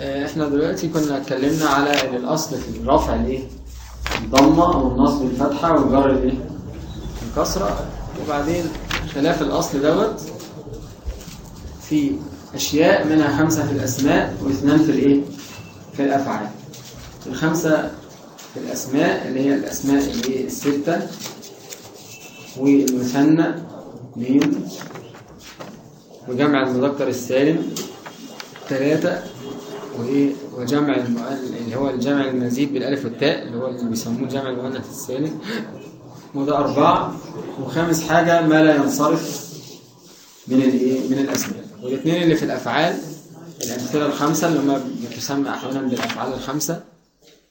آه، إحنا دلوقتي كنا اتكلمنا على إن الأصل في الرفع الإيه؟ الضمة أو النصب الفتحة والجر الإيه؟ الكسرة. وبعدين خلاف الأصل دوت في أشياء منها خمسة في الأسماء واثنان في الإيه؟ في الأفعال. الخمسة في الأسماء اللي هي الأسماء اللي هي الستة والمثنى اثنين وجمع المذكر السالم ثلاثة وإيه وجمع اللي هو الجمع المزيد بالألف والتاء اللي هو اللي بيسموه جمع المؤنث السالم وده أربعة وخامس حاجة ما لا ينصرف من الإيه من الأسماء. والاثنين اللي في الأفعال الأمثلة الخمسة اللي هم بتسمى أحيانا بالأفعال الخمسة.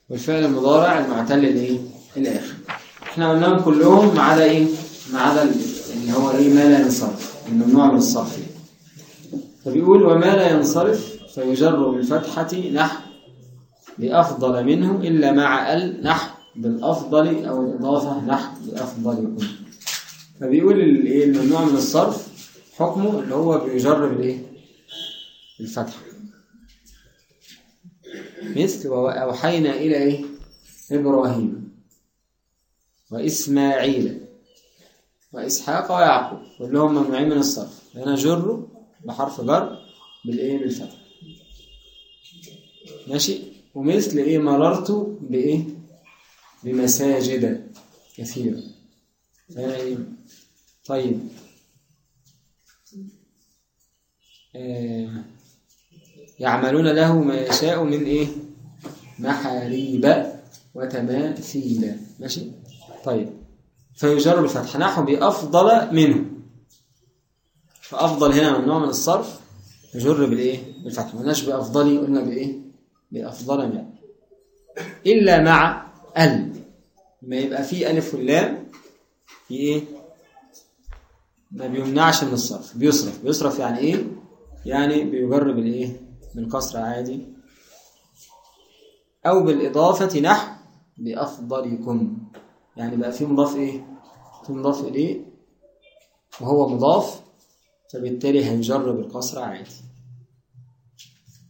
والفعل المضارع المعتل الإيه الآخر. إحنا قلناهم كلهم ما عدا إيه؟ ما عدا اللي هو إيه؟ ما لا ينصرف. الممنوع من الصرف. يعني. فبيقول وما لا ينصرف فيجر بالفتحة نحو بأفضل منه إلا مع ال نحو بالأفضل أو الإضافة نحو بأفضل يكون. فبيقول ال- إيه الممنوع من الصرف حكمه اللي هو بيجر بالإيه؟ الفتحة مثل وأوحينا إلى إيه؟ إبراهيم وإسماعيل وإسحاق ويعقوب كلهم ممنوعين من الصرف. هنا جر بحرف جر بالإيه؟ بالفتح ماشي؟ ومثل إيه مررت بإيه؟ بمساجد كثيرة. طيب. آه يعملون له ما يشاء من إيه؟ محاريب وتماثيل. ماشي؟ طيب. فيجر بالفتح نحو بأفضل منه. فأفضل هنا ممنوع من الصرف يجر بالإيه؟ بالفتح. ما قلناش بأفضل قلنا بإيه؟ بأفضل من إلا مع ال ما يبقى فيه ألف واللام في إيه؟ ما بيمنعش من الصرف. بيصرف. بيصرف يعني إيه؟ يعني بيجر بالإيه بالكسر عادي. أو بالإضافة نحو بأفضلكم. يعني بقى في مضاف إيه؟ في مضاف إليه. وهو مضاف فبالتالي هيجر بالكسر عادي.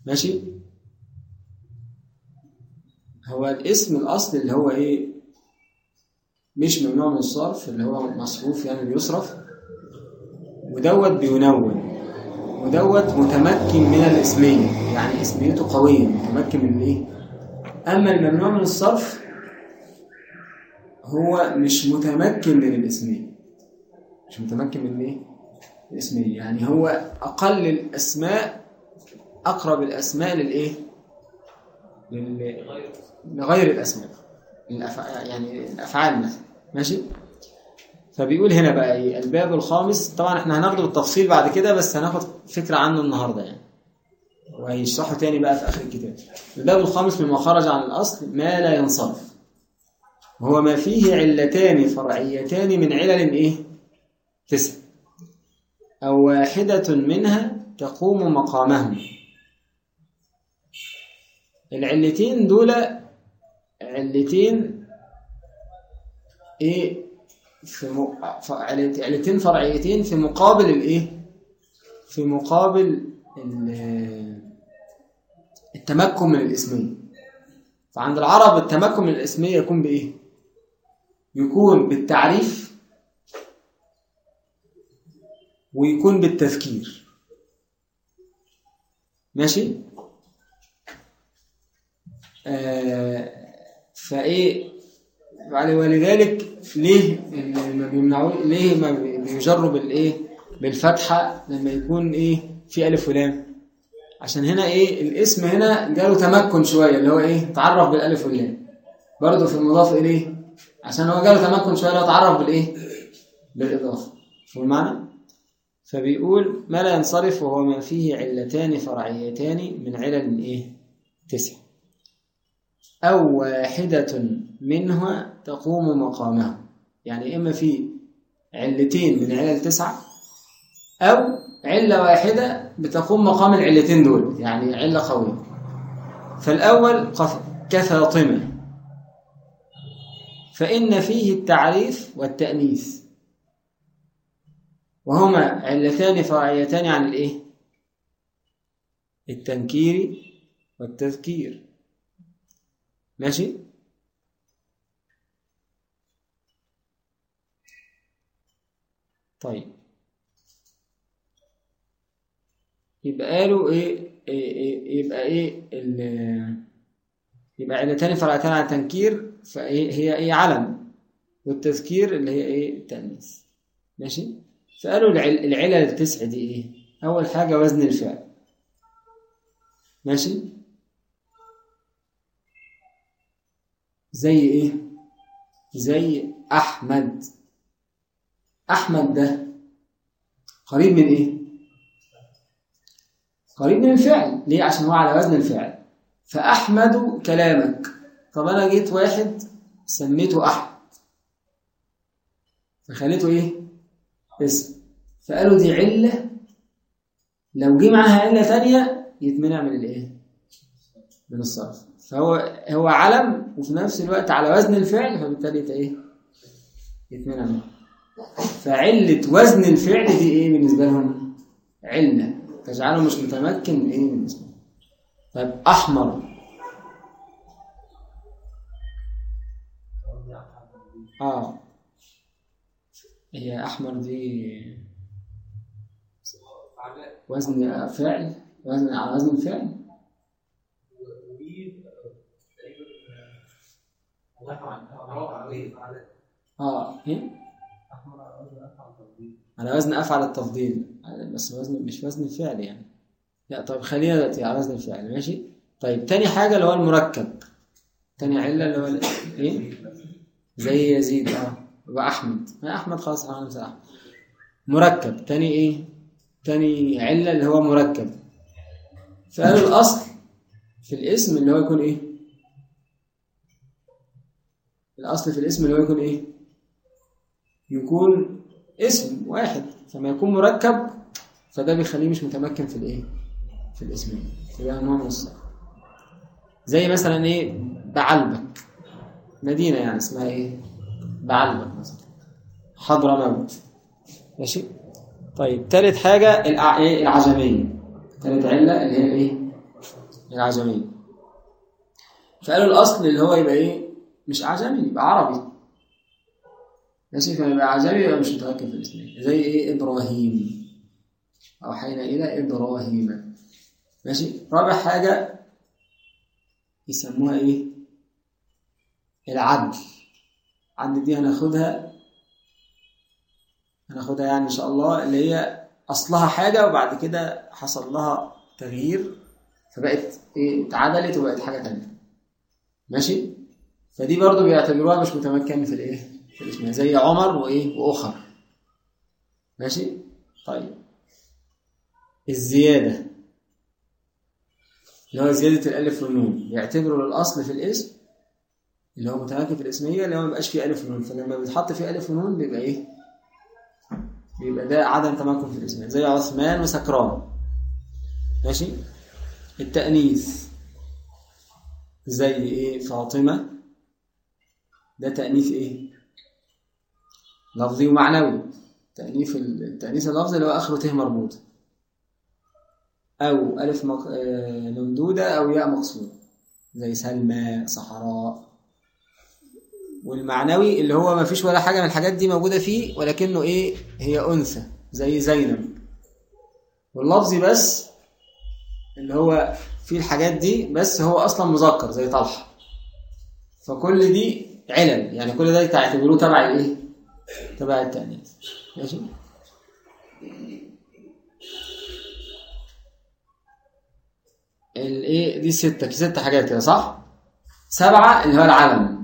ماشي؟ هو الاسم الأصل اللي هو إيه؟ مش ممنوع من الصرف اللي هو مصروف يعني بيصرف. ودوت بينون. ودوت متمكن من الاسمية يعني اسميته قوية متمكن من الايه أما الممنوع من الصرف هو مش متمكن من الاسمية مش متمكن من الايه الاسمية يعني هو أقل الأسماء أقرب الأسماء للإيه؟ لل... لغير الأسماء الأفع... يعني الأفعال مثلا. ماشي؟ فبيقول هنا بقى إيه؟ الباب الخامس. طبعا إحنا هناخده بالتفصيل بعد كده بس هناخد فكرة عنه النهاردة يعني. وهيشرحه تاني بقى في آخر الكتاب. الباب الخامس مما خرج عن الأصل ما لا ينصرف. وهو ما فيه علتان فرعيتان من علل إيه؟ تسع. أو واحدة منها تقوم مقامهم. العلتين دول علتين إيه؟ في م... علتين فرعيتين في مقابل الايه في مقابل ال- التمكن من الإسمية. فعند العرب التمكن من الإسمية يكون بإيه؟ يكون بالتعريف ويكون بالتذكير. ماشي؟ فإيه يعني ولذلك ليه ما بيمنعوه ليه ما بي- بيجروا بالايه بالفتحة لما يكون إيه في ألف ولام؟ عشان هنا إيه الاسم هنا جاله تمكن شوية اللي هو إيه تعرف بالألف واللام برضه في المضاف إليه عشان هو جاله تمكن شوية هو تعرف بالإيه بالإضافة. المعنى فبيقول ما لا ينصرف وهو ما فيه علتان فرعيتان من علل إيه تسع أو واحدة منها تقوم مقامها. يعني إما في علتين من علل تسعة أو علة واحدة بتقوم مقام العلتين دول يعني علة قوية. فالأول كفاطمة. فإن فيه التعريف والتأنيث. وهما علتان فرعيتان عن الإيه؟ التنكير والتذكير. ماشي؟ طيب. يبقى قالوا إيه, إيه, إيه يبقى إيه يبقى علتان فرعتان على التنكير فهي هي إيه علم والتذكير اللي هي إيه؟ التأنيث. ماشي؟ فقالوا العل- العلل التسع دي إيه؟ أول حاجة وزن الفعل. ماشي؟ زي إيه؟ زي أحمد. أحمد ده قريب من إيه؟ قريب من الفعل. ليه؟ عشان هو على وزن الفعل. فأحمد كلامك. طب أنا جيت واحد سميته أحمد. فخليته إيه؟ اسم. فقالوا دي علة. لو جه معاها علة ثانية يتمنع من الإيه؟ من الصرف. فهو هو علم وفي نفس الوقت على وزن الفعل فبالتالي إيه؟ يتمنع منه. فعلة وزن الفعل دي إيه بالنسبة لهم؟ علة تجعله مش متمكن إيه من اسمه طيب أحمر. آه. هي أحمر دي وزن فعل وزن على وزن الفعل. آه إيه؟ على وزن افعل التفضيل. بس وزن مش وزن الفعل يعني. لا طيب خلينا دلوقتي على وزن الفعل ماشي؟ طيب تاني حاجة اللي هو المركب. تاني علة اللي هو إيه؟ زي يزيد آه. يبقى أحمد. ما أحمد خلاص أحمد. مركب. تاني إيه؟ تاني علة اللي هو مركب. فقالوا الأصل في الاسم اللي هو يكون إيه؟ الأصل في الاسم اللي هو يكون إيه؟ يكون اسم واحد. فما يكون مركب فده بيخليه مش متمكن في الإيه؟ في الاسمين فده نوع من الصرف زي مثلا إيه؟ بعلبك. مدينة يعني اسمها إيه؟ بعلبك مثلا. حضرموت ماشي؟ طيب تالت حاجة الع... إيه؟ العجميه تالت علة اللي هي الايه العجميه فقالوا الأصل اللي هو يبقى إيه؟ مش عجمي يبقى عربي. ماشي فيبقى عجمي يبقى مش متمكن في الاسمين زي إيه؟ إبراهيم. أوحينا إلى إبراهيم. ماشي؟ رابع حاجة يسموها إيه؟ العدل. العدل دي هناخدها هناخدها يعني إن شاء الله اللي هي أصلها حاجة وبعد كده حصل لها تغيير فبقت إيه؟ اتعدلت وبقت حاجة تانية. ماشي؟ فدي برضو بيعتبروها مش متمكن في الإيه؟ في الاسم. زي عمر وإيه؟ وأخر. ماشي؟ طيب. الزيادة. اللي هو زيادة الألف والنون. يعتبروا الاصل في الاسم اللي هو متمكن في الإسمية اللي هو ما بيبقاش فيه ألف ونون. فلما بيتحط فيه ألف ونون بيبقى إيه؟ بيبقى ده عدم تمكن في الإسمية. زي عثمان وسكران. ماشي؟ التأنيث. زي إيه؟ فاطمة. ده تأنيث إيه؟ لفظي ومعنوي. تأنيث ال- التأنيث اللفظي اللي هو آخره ت مربوط. أو ألف مق... آه، ممدودة أو ياء مقصورة زي سلمى صحراء. والمعنوي اللي هو ما فيش ولا حاجة من الحاجات دي موجودة فيه ولكنه إيه؟ هي أنثى. زي زينب. واللفظي بس اللي هو فيه الحاجات دي بس هو أصلا مذكر زي طلحة. فكل دي علل يعني كل ده تعتبروه تبع الإيه؟ تبع التأنيث ماشي؟ الايه دي ستة ست حاجات كده صح؟ سبعة اللي هو العلم